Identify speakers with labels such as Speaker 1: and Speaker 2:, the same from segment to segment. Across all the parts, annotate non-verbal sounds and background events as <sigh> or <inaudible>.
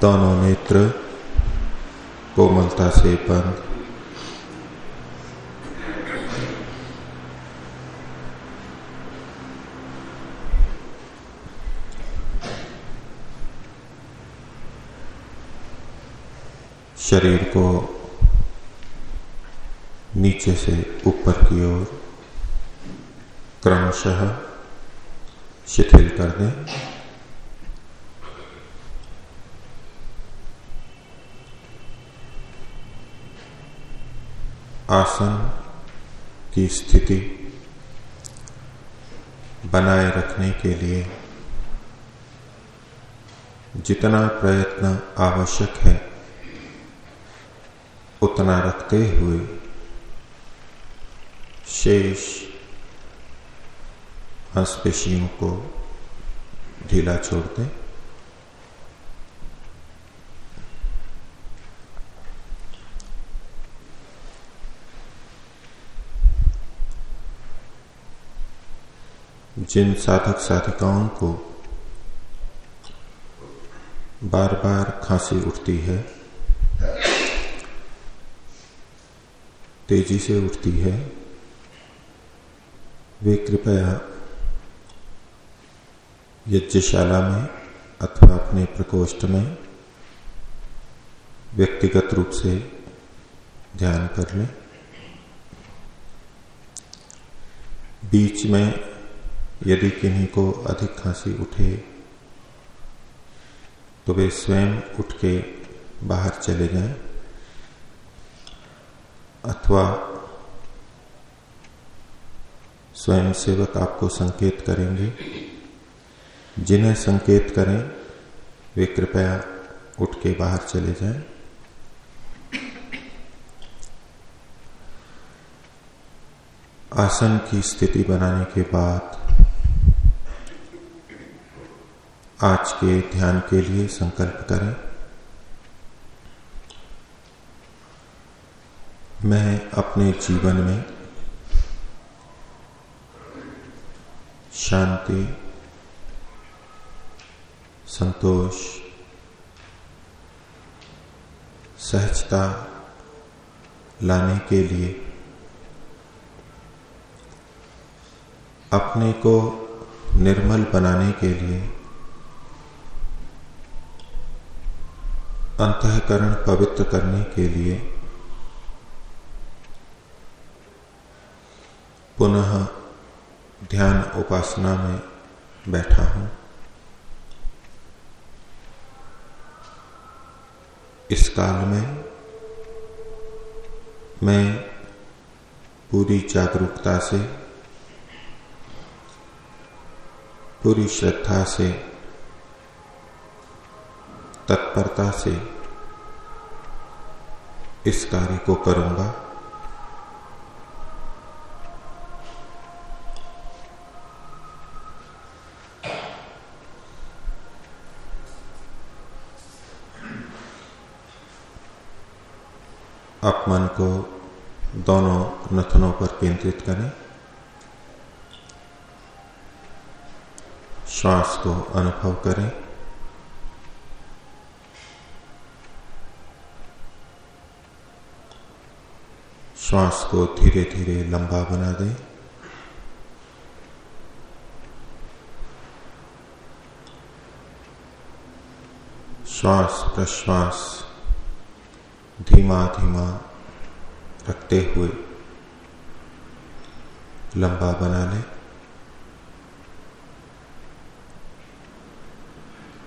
Speaker 1: दोनों नेत्र कोमलता से बंद शरीर को नीचे से ऊपर की ओर क्रमशः शिथिल कर दें आसन की स्थिति बनाए रखने के लिए जितना प्रयत्न आवश्यक है, उतना रखते हुए शेष मांसपेशियों को ढीला छोड़ दें। जिन साधक साधिकाओं को बार बार खांसी उठती है, तेज़ी से उठती है, वे कृपया यज्ञशाला में अथवा अपने प्रकोष्ठ में व्यक्तिगत रूप से ध्यान कर लें। बीच में यदि किन्हीं को अधिक खांसी उठे तो वे स्वयं उठ के बाहर चले जाएँ, अथवा स्वयं सेवक आपको संकेत करेंगे। जिन्हें संकेत करें, वे कृपया उठ के बाहर चले जाएँ। आसन की स्थिति बनाने के बाद आज के ध्यान के लिए संकल्प करें। मैं अपने जीवन में शांति, संतोष, सहजता लाने के लिए अपने को निर्मल बनाने के लिए अंतकरण पवित्र करने के लिए। पुनः ध्यान उपासना में बैठा हूँ। इस काल में मैं पूरी जागरूकता से, पूरी श्रद्धा से तत्परता से इस कार्य को करूँगा। आप मन को दोनों नथनों पर केंद्रित करें। श्वास को अनुभव करें। श्वास को धीरे धीरे लंबा बना दें। श्वास प्रश्वास धीमा धीमा रखते हुए लंबा बना लें।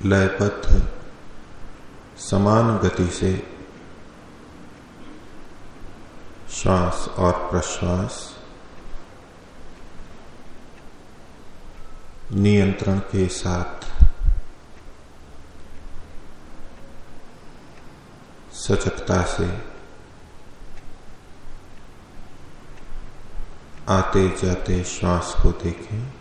Speaker 1: लयबद्ध समान गति से श्वास और प्रश्वास। नियंत्रण के साथ। सचकता से। आते जाते श्वास को देखें।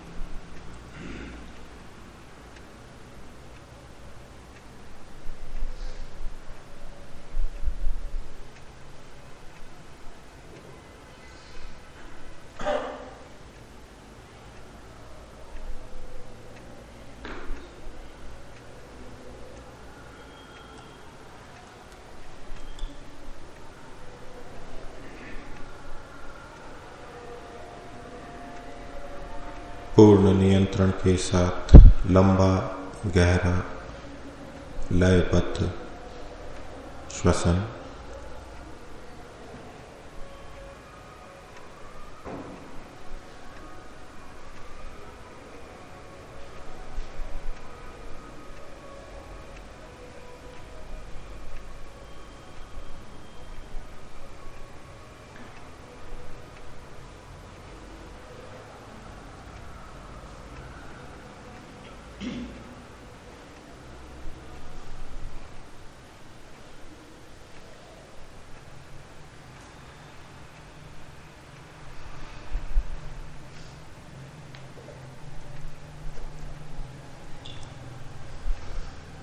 Speaker 1: नियंत्रण के साथ लंबा गहरा लयबद्ध श्वसन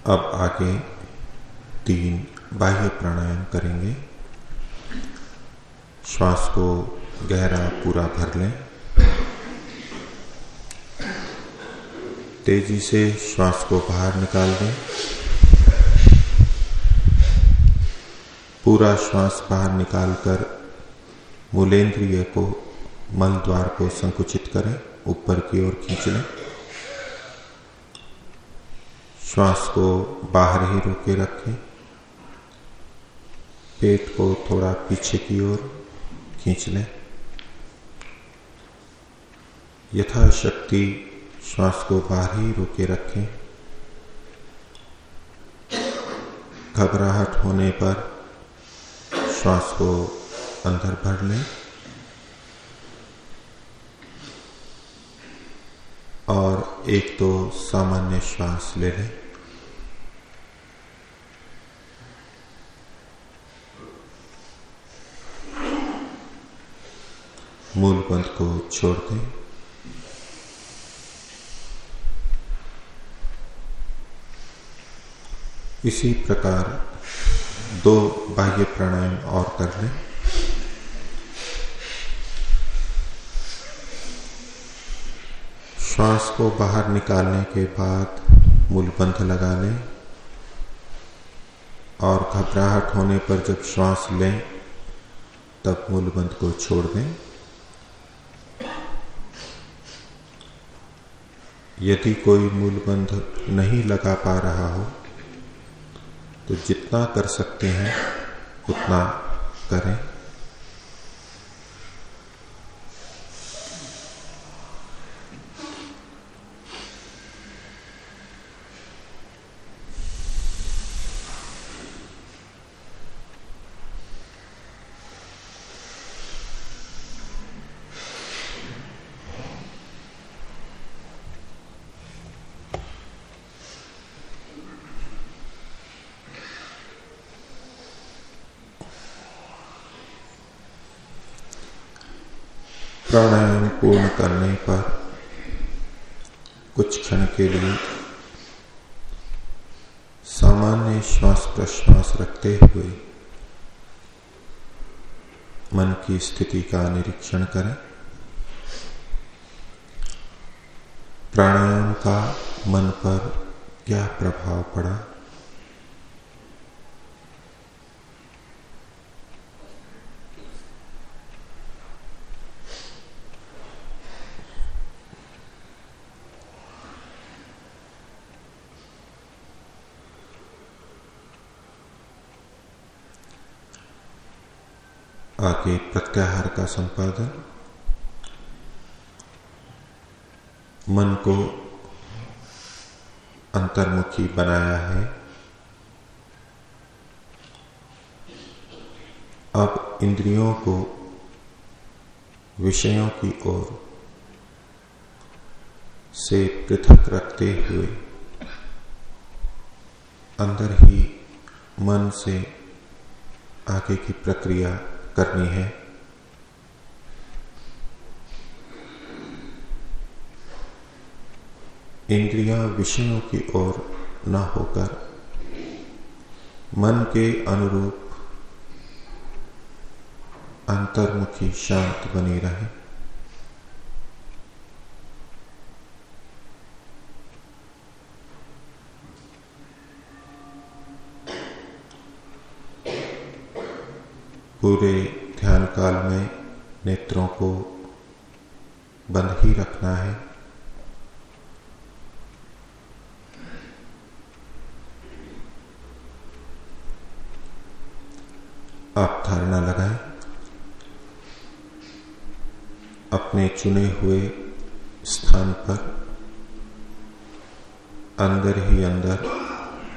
Speaker 1: अब आगे तीन बाह्य प्राणायाम करेंगे। श्वास को गहरा पूरा भर लें। तेज़ी से श्वास को बाहर निकाल दें। पूरा श्वास बाहर निकालकर मूलेंद्रिय को मल द्वार को संकुचित करें, ऊपर की ओर खींच लें। श्वास को बाहर ही रोके रखें। पेट को थोड़ा पीछे की ओर खींच लें। यथाशक्ति श्वास को बाहर ही रोके रखें। घबराहट होने पर श्वास को अंदर भर लें और एक तो सामान्य श्वास ले लें। मूल बंध को छोड़ दें इसी प्रकार दो बाह्य प्राणायाम और कर लें। श्वास को बाहर निकालने के बाद मूल बंध लगा लें और घबराहट होने पर जब श्वास लें, तब मूल बंध को छोड़ दें। यदि कोई मूल मूलबंध नहीं लगा पा रहा हो तो जितना कर सकते हैं, उतना करें प्राणायाम पूर्ण करने पर लिए सामान्य श्वास प्रश्वास रखते हुए मन की स्थिति का निरीक्षण करें। प्राणायाम का मन पर क्या प्रभाव पड़ा आगे प्रत्याहार का संपादन। मन को अंतर्मुखी बनाया है। अब इंद्रियों को विषयों की ओर से पृथक रखते हुए अंदर ही मन से आगे की प्रक्रिया करनी है। इंद्रिया विषयों की ओर न होकर, मन के अनुरूप अंतर्मुखी शांत बनी रहे। पूरे ध्यान काल में नेत्रों को बंद ही रखना है आप धारणा लगाएँ, अपने चुने हुए स्थान पर अंदर ही अंदर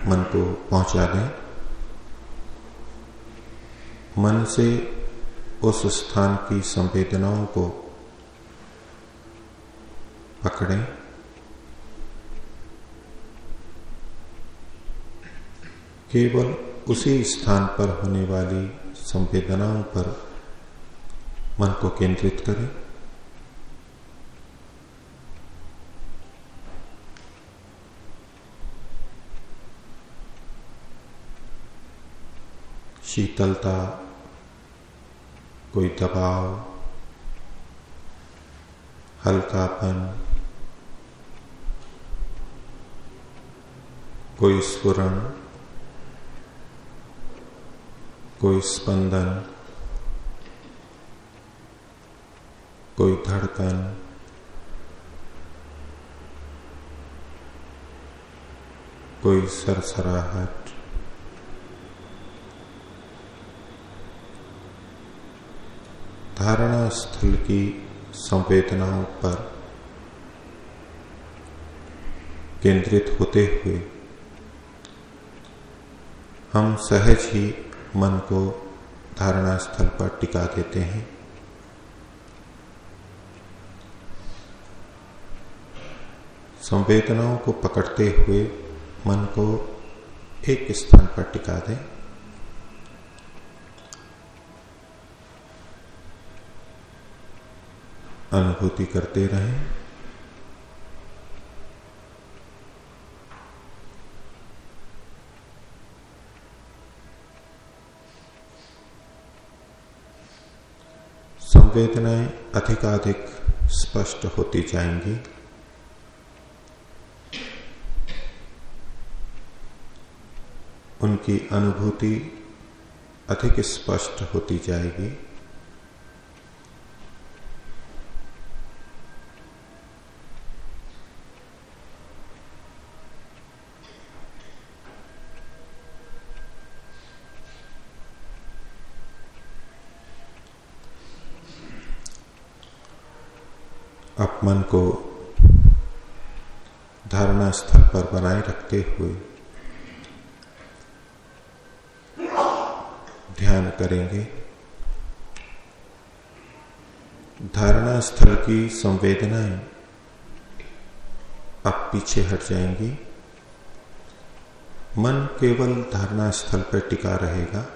Speaker 1: मन को पहुँचा दें। मन से उस स्थान की संवेदनाओं को पकड़ें। केवल उसी स्थान पर होने वाली संवेदनाओं पर मन को केंद्रित करें। शीतलता कोई दबाव हल्कापन कोई स्फुरण कोई स्पंदन, कोई धड़कन, कोई सरसराहट। धारणा स्थल की संवेदनाओं पर केंद्रित होते हुए हम सहज ही मन को धारणा स्थल पर टिका देते हैं। संवेदनाओं को पकड़ते हुए मन को एक स्थान पर टिका दें। अनुभूति करते रहें। संवेदनाएँ अधिकाधिक स्पष्ट होती जाएँगी। उनकी अनुभूति अधिक स्पष्ट होती जाएगी आप मन को धारणा स्थल पर बनाए रखते हुए ध्यान करेंगे। धारणा स्थल की संवेदनाएँ अब पीछे हट जाएँगी। मन केवल धारणा स्थल पर टिका रहेगा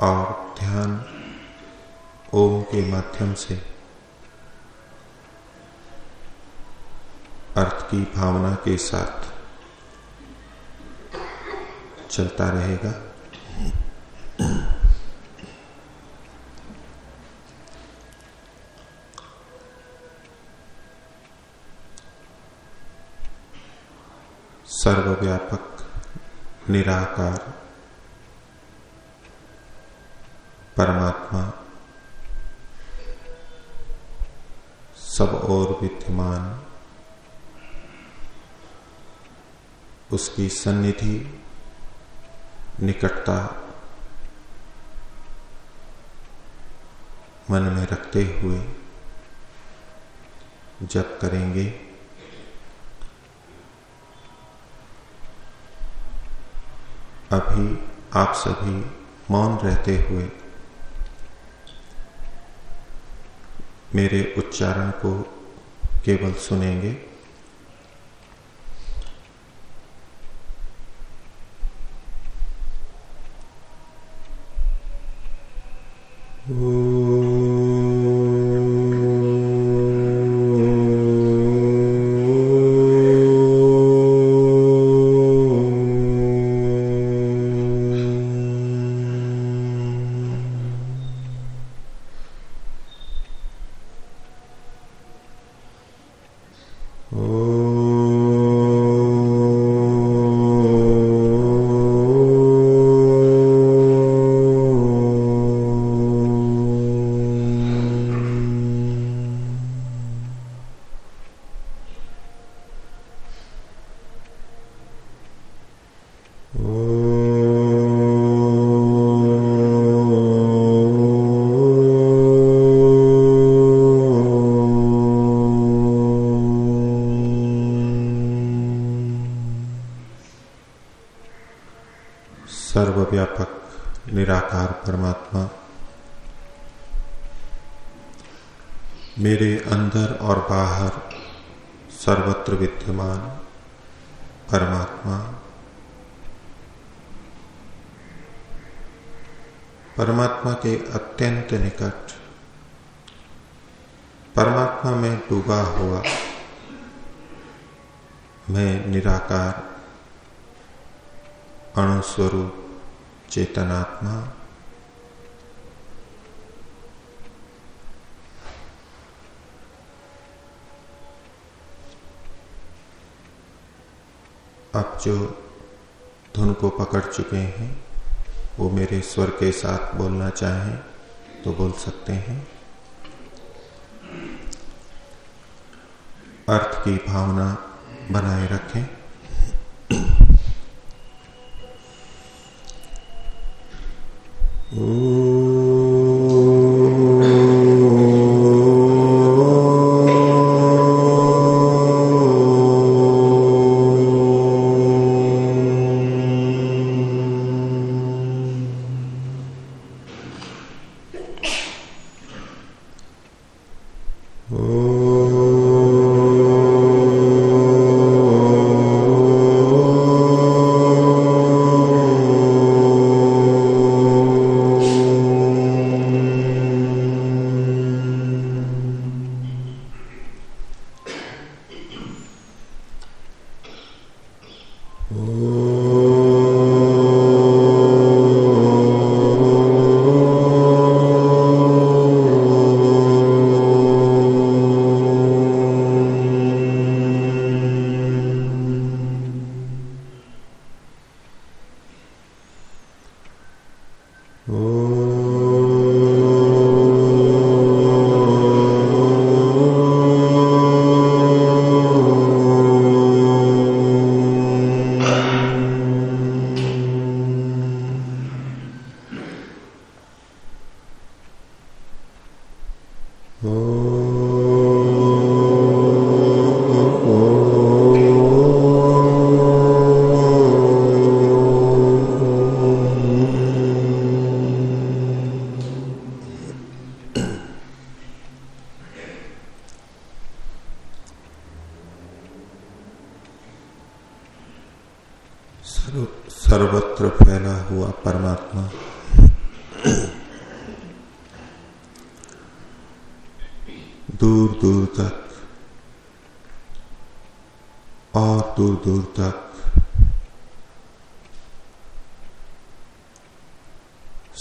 Speaker 1: और ध्यान ओम के माध्यम से अर्थ की भावना के साथ चलता रहेगा। सर्वव्यापक निराकार परमात्मा सब और विद्यमान उसकी सन्निधि, निकटता मन में रखते हुए जब करेंगे। अभी आप सभी मौन रहते हुए मेरे उच्चारण को केवल सुनेंगे। Ooh. परमात्मा। मेरे अंदर और बाहर सर्वत्र विद्यमान परमात्मा। परमात्मा के अत्यंत निकट परमात्मा में डूबा हुआ मैं निराकार, अणुस्वरूप, चेतनात्मा अब जो धुन को पकड़ चुके हैं, वो मेरे स्वर के साथ बोलना चाहें तो बोल सकते हैं। अर्थ की भावना बनाए रखें।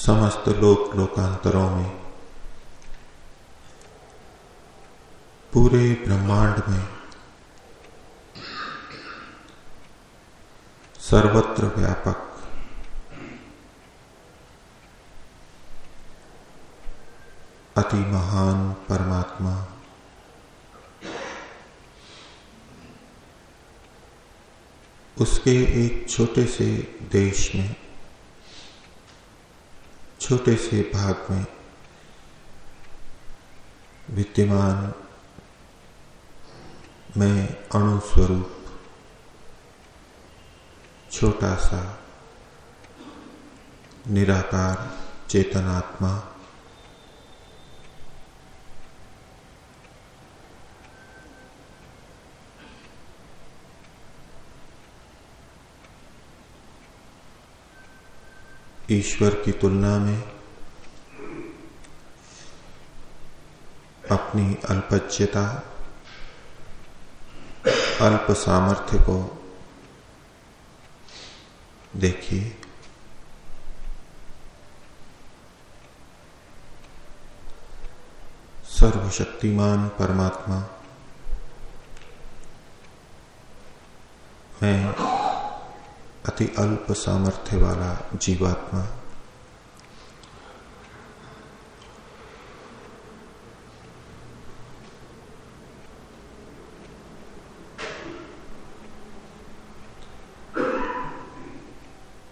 Speaker 1: समस्त लोक लोकांतरों में, पूरे ब्रह्मांड में, सर्वत्र व्यापक, अति महान परमात्मा, उसके एक छोटे से देश में छोटे से भाग में विद्यमान मैं अणुस्वरूप छोटा सा निराकार चेतनात्मा ईश्वर की तुलना में अपनी अल्पज्यता अल्प सामर्थ्य को देखिए। सर्वशक्तिमान परमात्मा। मैं अति अल्प सामर्थ्य वाला जीवात्मा।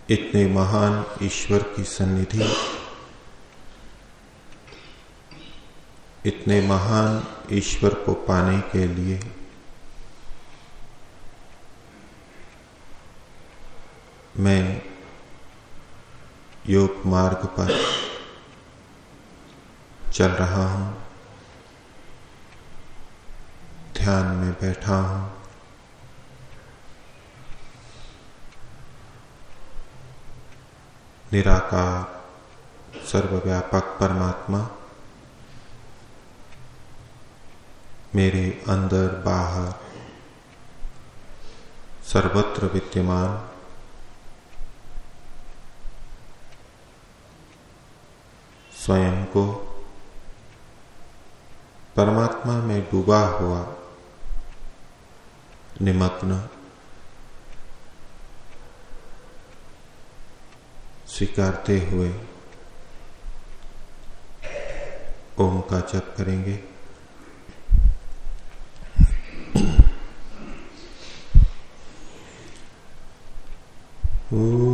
Speaker 1: इतने महान ईश्वर की सन्निधि, इतने महान ईश्वर को पाने के लिए मैं योग मार्ग पर चल रहा हूँ। ध्यान में बैठा हूँ। निराकार, सर्वव्यापक परमात्मा मेरे अंदर बाहर सर्वत्र विद्यमान स्वयं को परमात्मा में डूबा हुआ निमग्न स्वीकारते हुए ओम का जप करेंगे। <clears throat> ईश्वर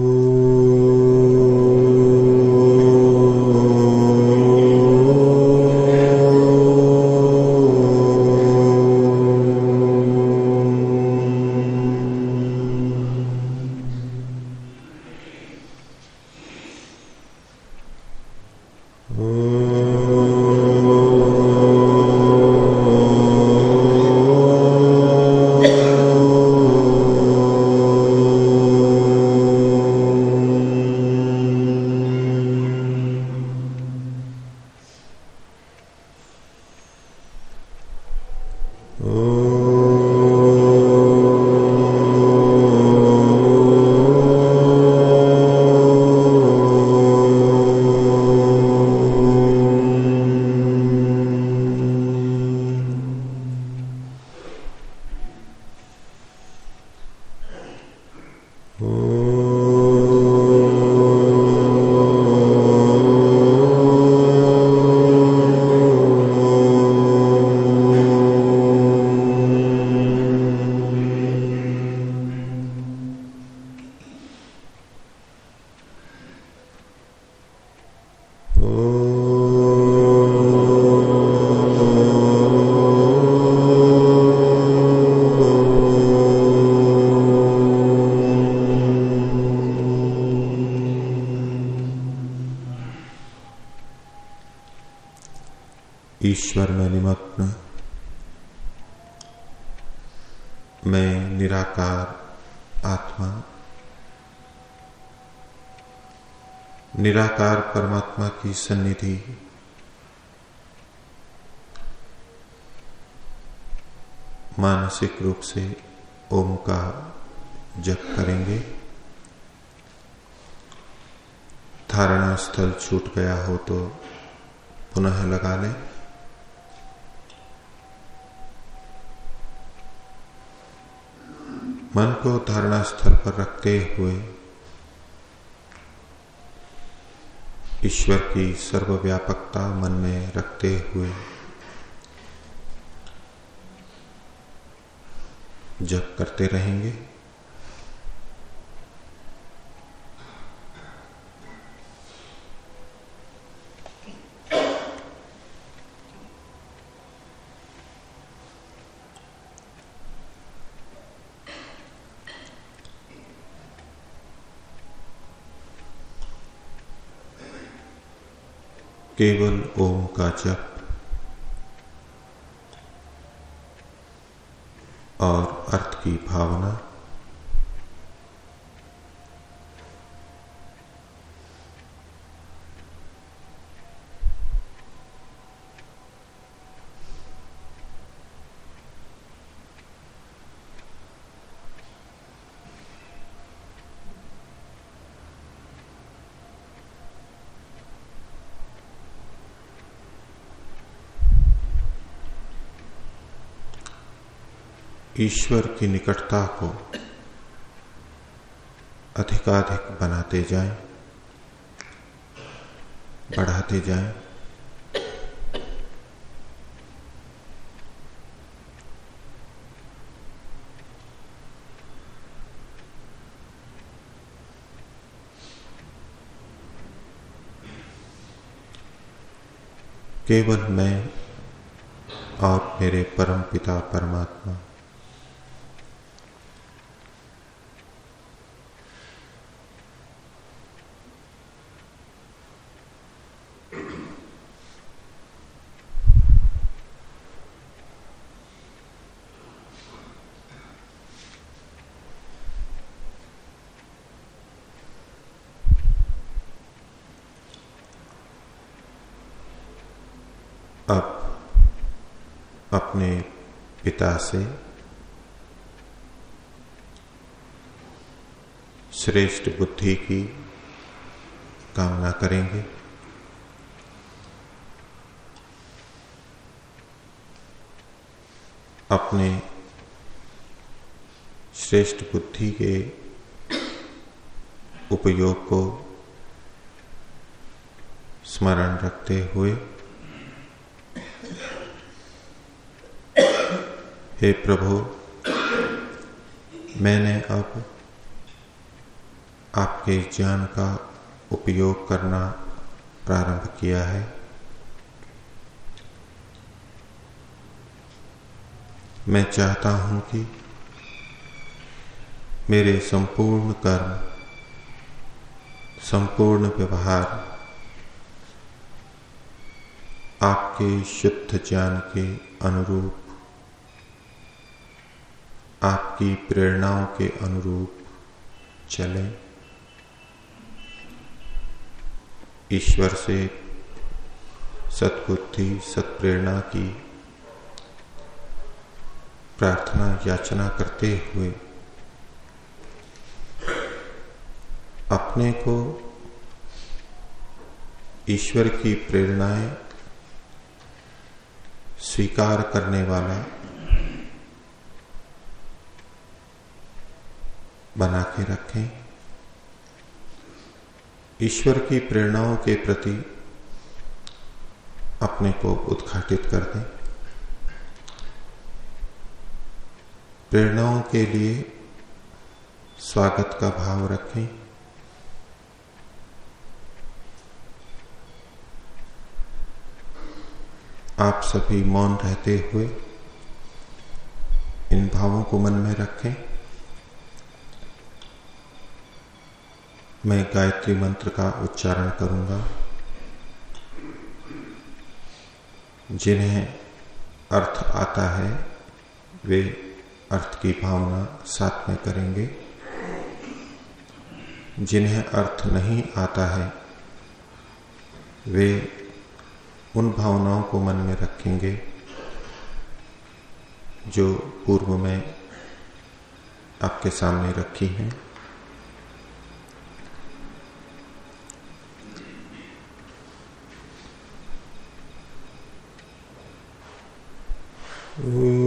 Speaker 1: की सन्निधि। मानसिक रूप से ओम का जप करेंगे। धारणा स्थल छूट गया हो तो पुनः लगा लें। मन को धारणा स्थल पर रखते हुए ईश्वर की सर्वव्यापकता मन में रखते हुए। जप करते रहेंगे। केवल ओम का जप। और अर्थ की भावना ईश्वर की निकटता को अधिकाधिक बनाते जाएँ, बढ़ाते जाएँ। केवल मैं और मेरे परम पिता परमात्मा अब अपने पिता से श्रेष्ठ बुद्धि की कामना करेंगे। अपने श्रेष्ठ बुद्धि के उपयोग को स्मरण रखते हुए हे प्रभु, मैंने अब आपके ज्ञान का उपयोग करना प्रारंभ किया है। मैं चाहता हूँ कि मेरे संपूर्ण कर्म, संपूर्ण व्यवहार आपके शुद्ध ज्ञान के अनुरूप आपकी प्रेरणाओं के अनुरूप चले। ईश्वर से सतबुद्धि सत्प्रेरणा की प्रार्थना, याचना करते हुए अपने को ईश्वर की प्रेरणाएँ स्वीकार करने वाला बना के रखें। ईश्वर की प्रेरणाओं के प्रति अपने को उद्घाटित कर दें। प्रेरणाओं के लिए स्वागत का भाव रखें। आप सभी मौन रहते हुए इन भावों को मन में रखें। मैं गायत्री मंत्र का उच्चारण करूँगा। जिन्हें अर्थ आता है, वे अर्थ की भावना साथ में करेंगे। जिन्हें अर्थ नहीं आता है, वे उन भावनाओं को मन में रखेंगे, जो पूर्व में आपके सामने रखी हैं। Ooh.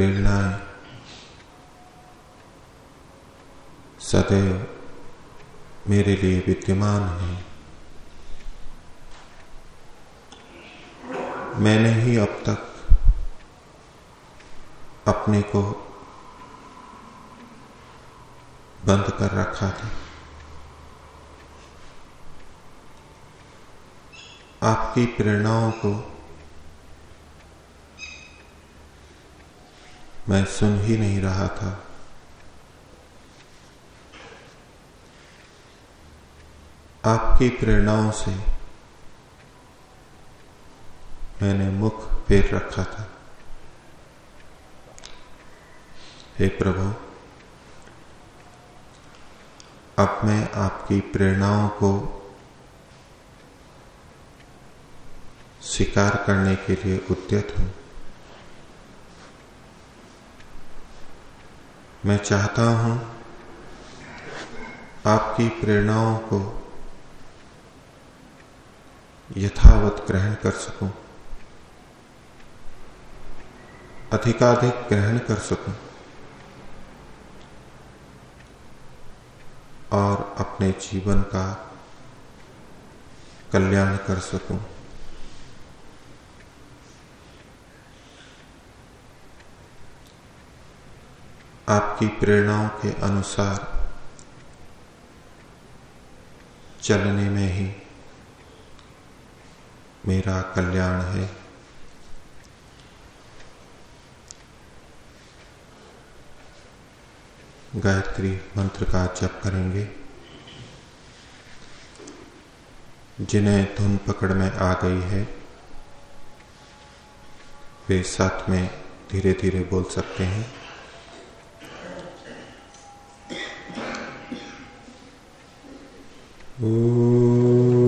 Speaker 1: सत्प्रेरणाएँ सदैव मेरे लिए विद्यमान है। मैंने ही अब तक अपने को बंद कर रखा था। आपकी प्रेरणाओं को मैं सुन ही नहीं रहा था। आपकी प्रेरणाओं से मैंने मुख फेर रखा था। हे प्रभु, अब मैं आपकी प्रेरणाओं को स्वीकार करने के लिए उद्यत हूँ। मैं चाहता हूँ आपकी प्रेरणाओं को यथावत ग्रहण कर सकूँ। अधिकाधिक ग्रहण कर सकूँ। और अपने जीवन का कल्याण कर सकूँ। आपकी प्रेरणाओं के अनुसार चलने में ही मेरा कल्याण है। गायत्री मंत्र का जप करेंगे। जिन्हें धुन पकड़ में आ गई है, वे साथ में धीरे धीरे बोल सकते हैं।
Speaker 2: धीमहि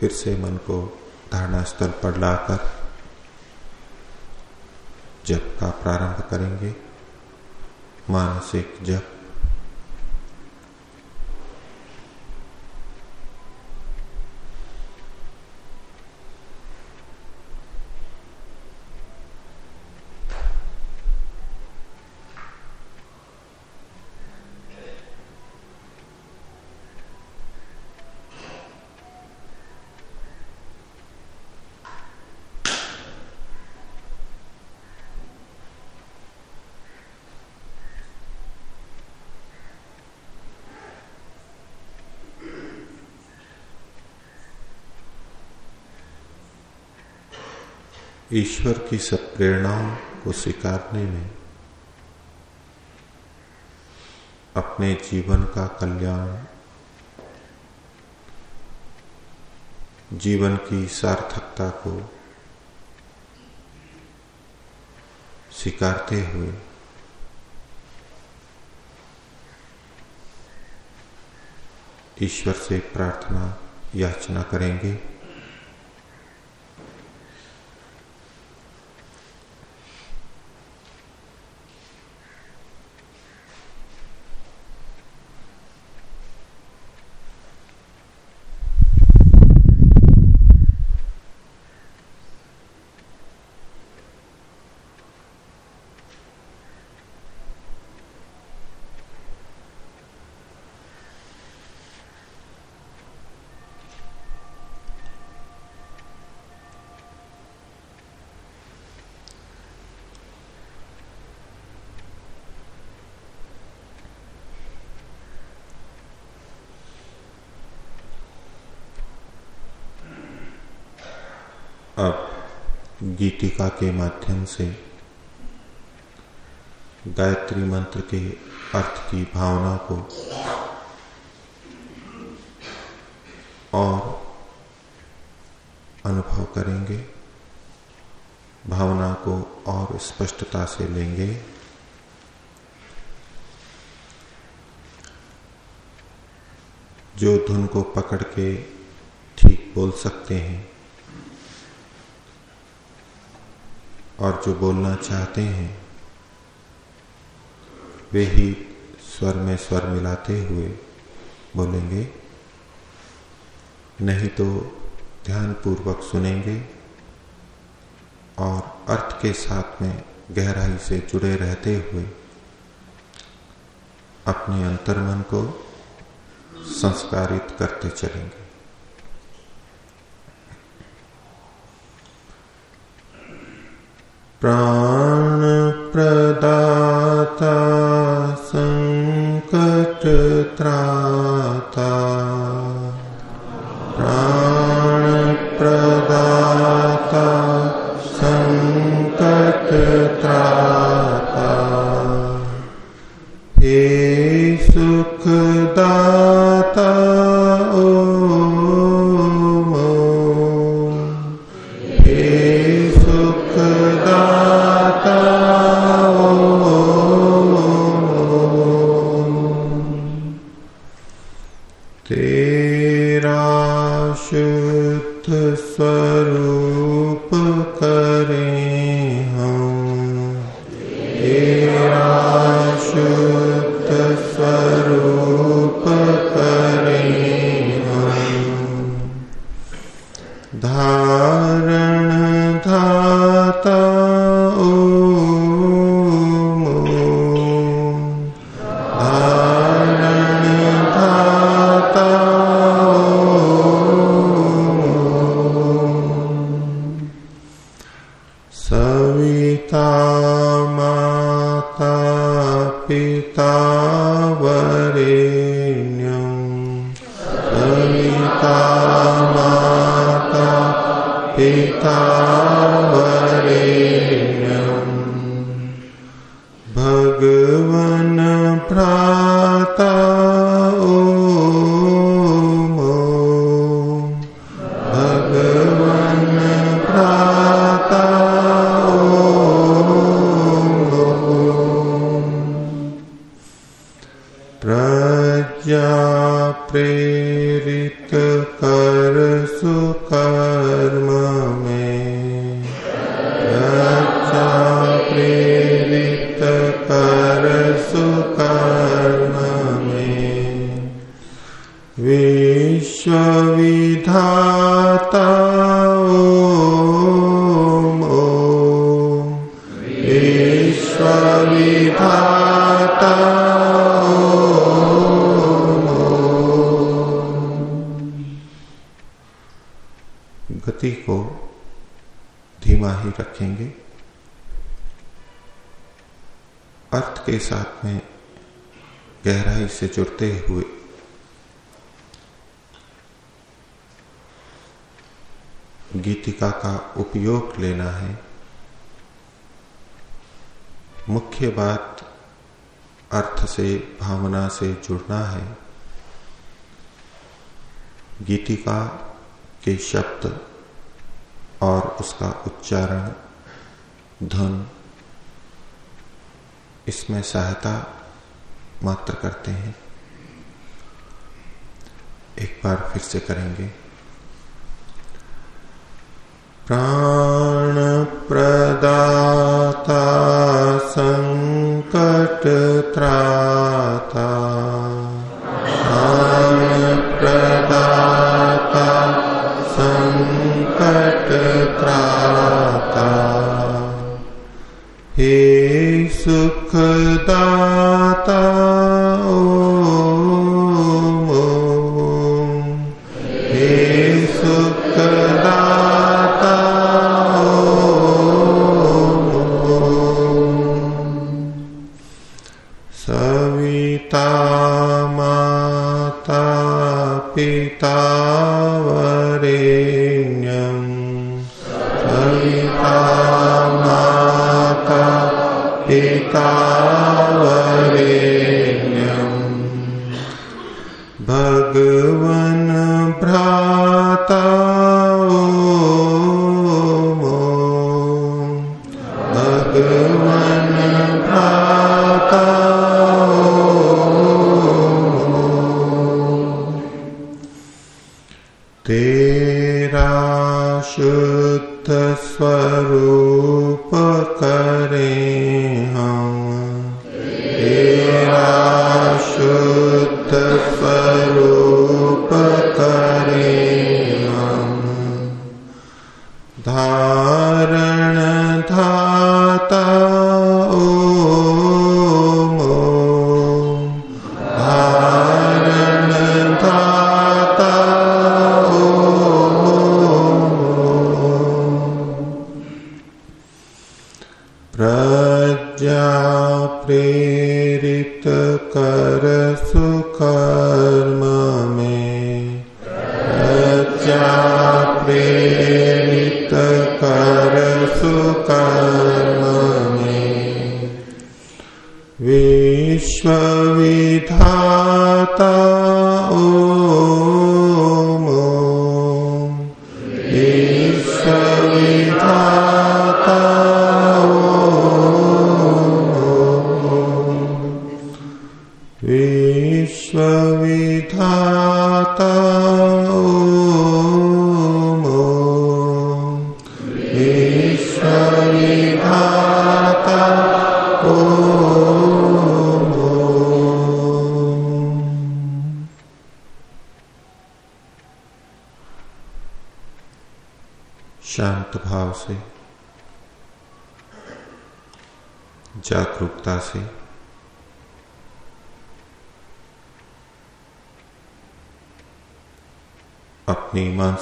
Speaker 1: फिर से मन को धारणा स्थल पर लाकर जप का प्रारंभ करेंगे। मानसिक जप ईश्वर की सब प्रेरणाओं को स्वीकारने में, अपने जीवन का कल्याण, जीवन की सार्थकता को स्वीकारते हुए, ईश्वर से प्रार्थना याचना करेंगे अब गीतिका के माध्यम से गायत्री मंत्र के अर्थ की भावना को और अनुभव करेंगे, भावना को और स्पष्टता से लेंगे। जो धुन को पकड़ के ठीक बोल सकते हैं और जो बोलना चाहते हैं, वे ही स्वर में स्वर मिलाते हुए बोलेंगे। नहीं तो ध्यान पूर्वक सुनेंगे और अर्थ के साथ में गहराई से जुड़े रहते हुए अपने अंतर्मन को संस्कारित करते चलेंगे। प्राण प्रदाता භවිතා जुड़ना है। गीतिका के शब्द और उसका उच्चारण धन इसमें सहायता मात्र करते हैं। एक बार फिर से करेंगे। प्राण प्रदाता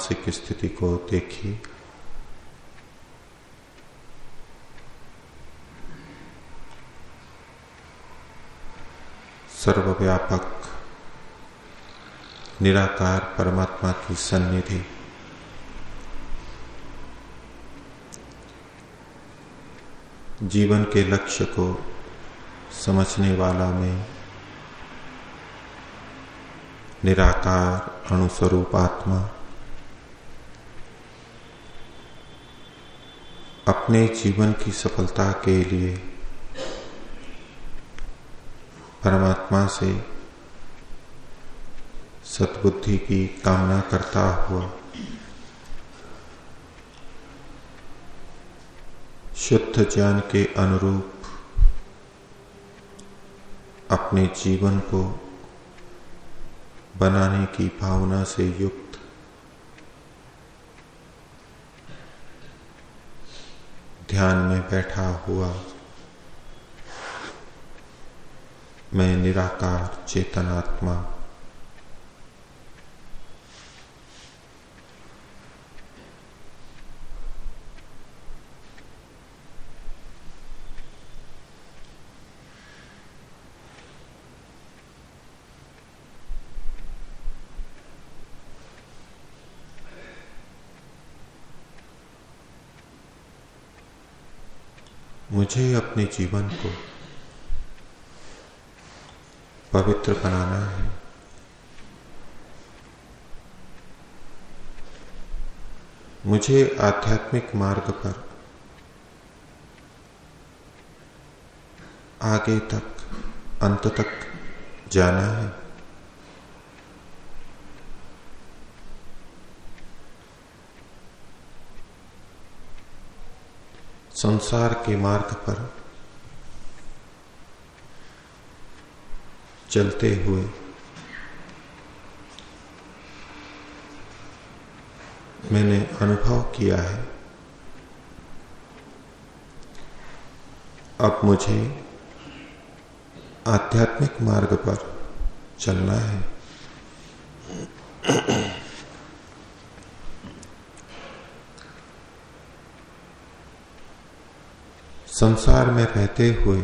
Speaker 1: मानसिक स्थिति को देखिए। सर्वव्यापक, निराकार परमात्मा की सन्निधि। जीवन के लक्ष्य को समझने वाला में निराकार अणुस्वरूप आत्मा अपने जीवन की सफलता के लिए परमात्मा से सद्बुद्धि की कामना करता हुआ शुद्ध ज्ञान के अनुरूप अपने जीवन को बनाने की भावना से युक्त ध्यान में बैठा हुआ मैं निराकार चेतनात्मा मुझे अपने जीवन को पवित्र बनाना है। मुझे आध्यात्मिक मार्ग पर आगे तक, अंत तक जाना है। संसार के मार्ग पर चलते हुए मैंने अनुभव किया है। अब मुझे आध्यात्मिक मार्ग पर चलना है। संसार में रहते हुए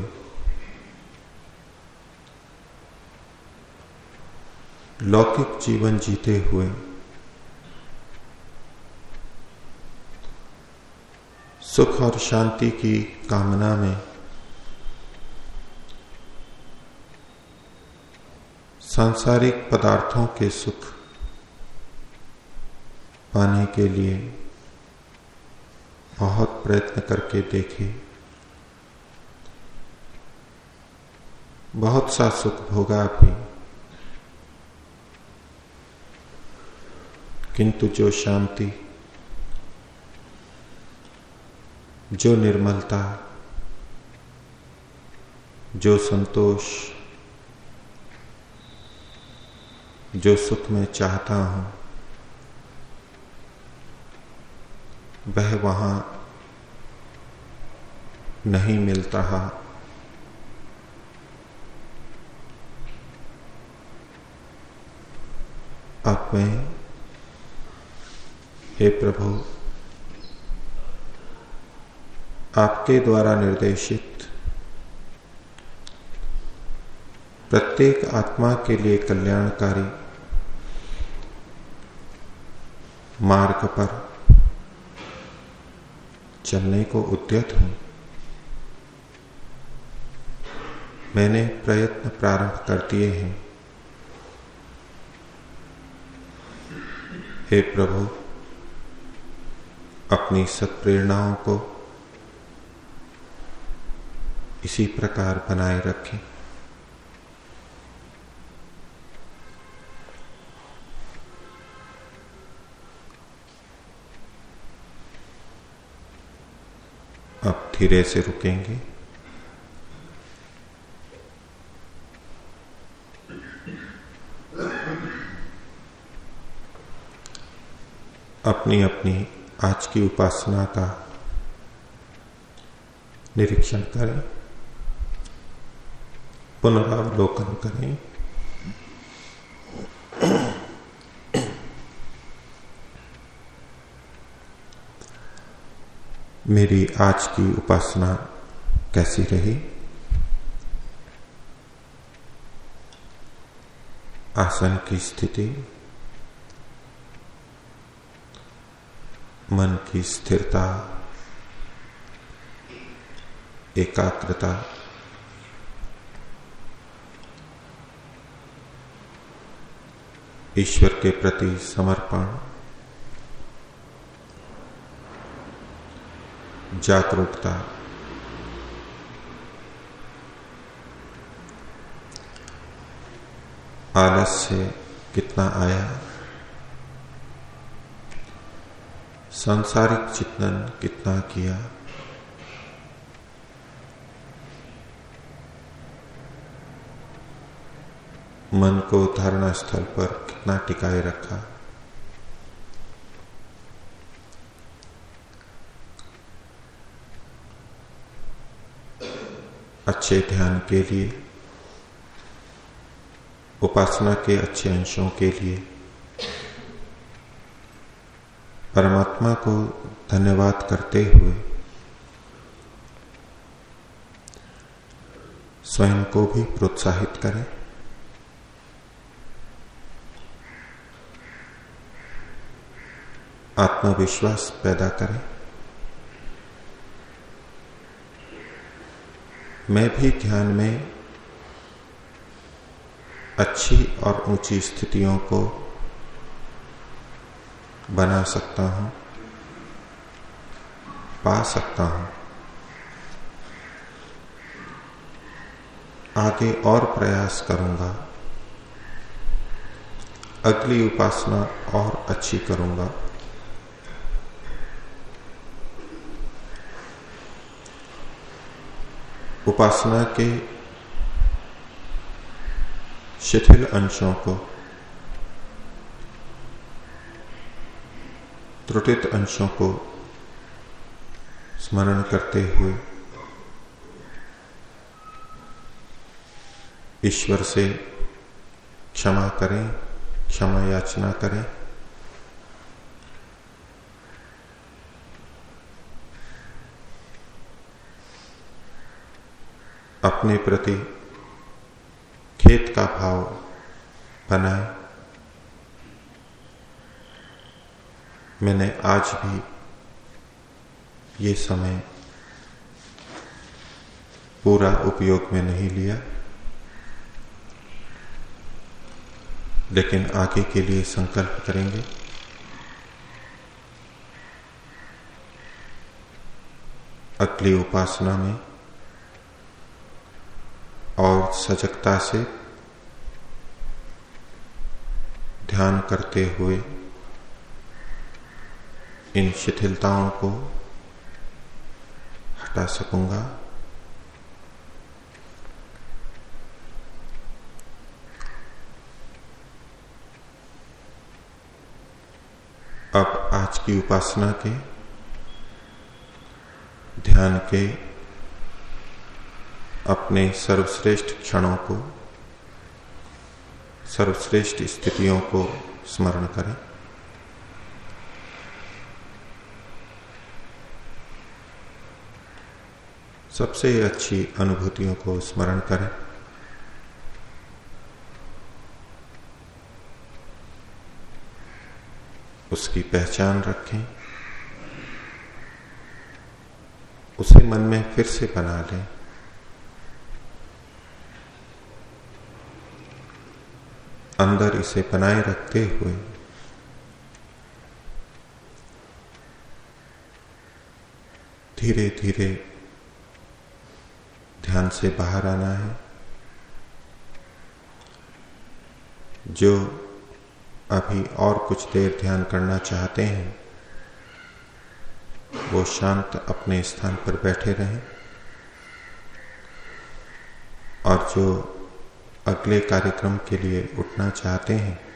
Speaker 1: लौकिक जीवन जीते हुए सुख और शांति की कामना में सांसारिक पदार्थों के सुख पाने के लिए बहुत प्रयत्न करके देखे। बहुत सा सुख भोगा भी। किंतु जो शांति, जो निर्मलता, जो संतोष, जो सुख में चाहता हूँ, वह वहाँ नहीं मिलता। है आप में, हे प्रभु, आपके द्वारा निर्देशित प्रत्येक आत्मा के लिए कल्याणकारी मार्ग पर चलने को उद्यत हूँ। मैंने प्रयत्न प्रारंभ कर दिए हैं। हे प्रभु अपनी सत्प्रेरणाओं को इसी प्रकार बनाए रखें। अब धीरे से रुकेंगे। अपनी अपनी आज की उपासना का निरीक्षण करें, पुनरावलोकन करें। मेरी आज की उपासना कैसी रही? आसन की स्थिति मन की स्थिरता एकाग्रता ईश्वर के प्रति समर्पण जागरूकता आलस से कितना आया। सांसारिक चिंतन कितना किया? मन को धारणा स्थल पर कितना टिकाए रखा? अच्छे ध्यान के लिए, उपासना के अच्छे अंशों के लिए परमात्मा को धन्यवाद करते हुए स्वयं को भी प्रोत्साहित करें। आत्मविश्वास पैदा करें। मैं भी ध्यान में अच्छी और ऊँची स्थितियों को बना सकता हूँ, पा सकता हूँ। आगे और प्रयास करूँगा। अगली उपासना और अच्छी करूँगा। उपासना के शिथिल अंशों को त्रुटित अंशों को स्मरण करते हुए ईश्वर से क्षमा करें, क्षमा याचना करें। अपने प्रति खेत का भाव बनाए। मैंने आज भी ये समय पूरा उपयोग में नहीं लिया, लेकिन आगे के लिए संकल्प करेंगे। अगली उपासना में और सजगता से ध्यान करते हुए इन शिथिलताओं को हटा सकूँगा। अब आज की उपासना के ध्यान के अपने सर्वश्रेष्ठ क्षणों को, सर्वश्रेष्ठ स्थितियों को स्मरण करें। सबसे अच्छी अनुभूतियों को स्मरण करें। उसकी पहचान रखें। उसे मन में फिर से बना लें। अंदर इसे बनाए रखते हुए धीरे धीरे ध्यान से बाहर आना है। जो अभी और कुछ देर ध्यान करना चाहते हैं, वो शांत अपने स्थान पर बैठे रहें। और जो अगले कार्यक्रम के लिए उठना चाहते हैं,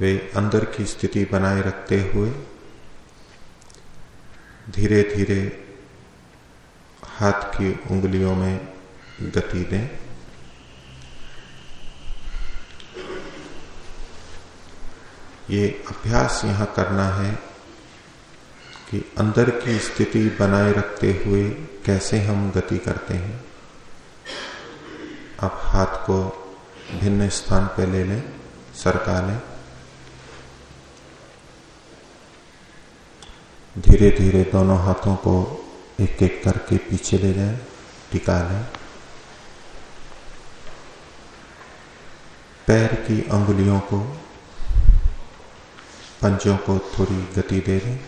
Speaker 1: वे अंदर की स्थिति बनाए रखते हुए धीरे धीरे हाथ की उंगलियों में गति दें। ये अभ्यास यहाँ करना है कि अंदर की स्थिति बनाए रखते हुए कैसे हम गति करते हैं। आप हाथ को भिन्न स्थान पर ले लें, सरका लें। धीरे धीरे दोनों हाथों को एक एक करके पीछे ले जाए टिका लें पैर की अंगुलियों को, पंजों को थोड़ी गति दे दें।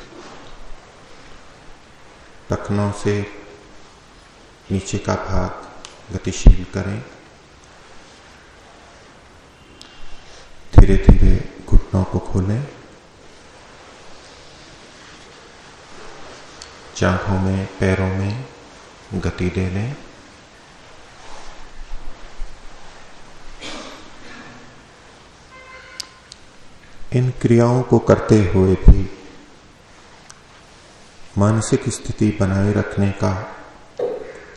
Speaker 1: टखनों से नीचे का भाग गतिशील करें। धीरे धीरे घुटनों को खोलें। चाहों में, पैरों में गति दे लें इन क्रियाओं को करते हुए भी मानसिक स्थिति बनाए रखने का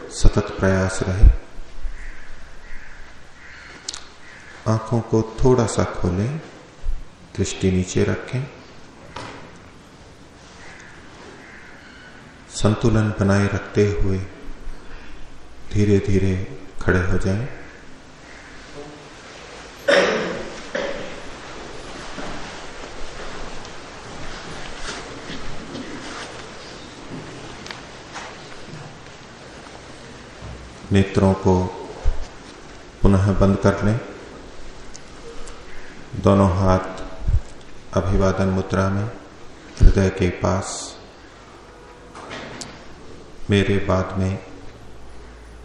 Speaker 1: सतत प्रयास रहे। आँखों को थोड़ा सा खोलें, दृष्टि नीचे रखें। संतुलन बनाए रखते हुए धीरे धीरे खड़े हो जाएँ। नेत्रों को पुनः बंद कर लें। दोनों हाथ अभिवादन मुद्रा में, हृदय के पास मेरे बाद में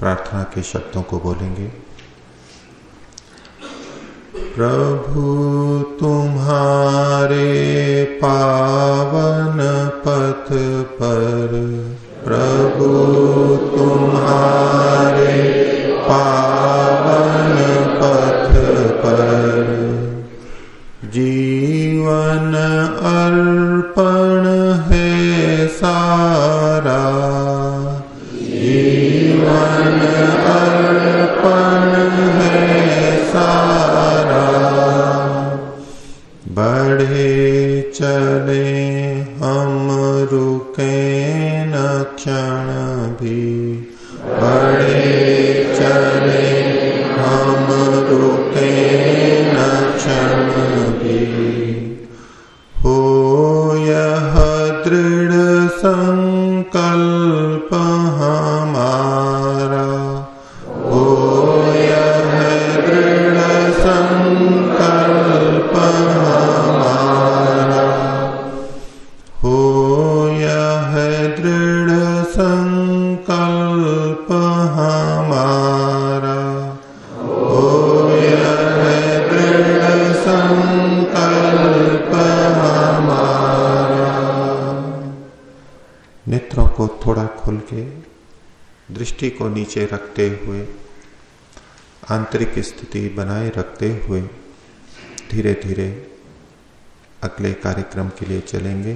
Speaker 1: प्रार्थना के शब्दों को बोलेंगे। प्रभु, तुम्हारे पावन पथ पर, प्रभु, तुम्हारे पावन पथ पर, जीवन अर्पण है सारा। को नीचे रखते हुए, आंतरिक स्थिति बनाए रखते हुए धीरे धीरे अगले कार्यक्रम के लिए चलेंगे।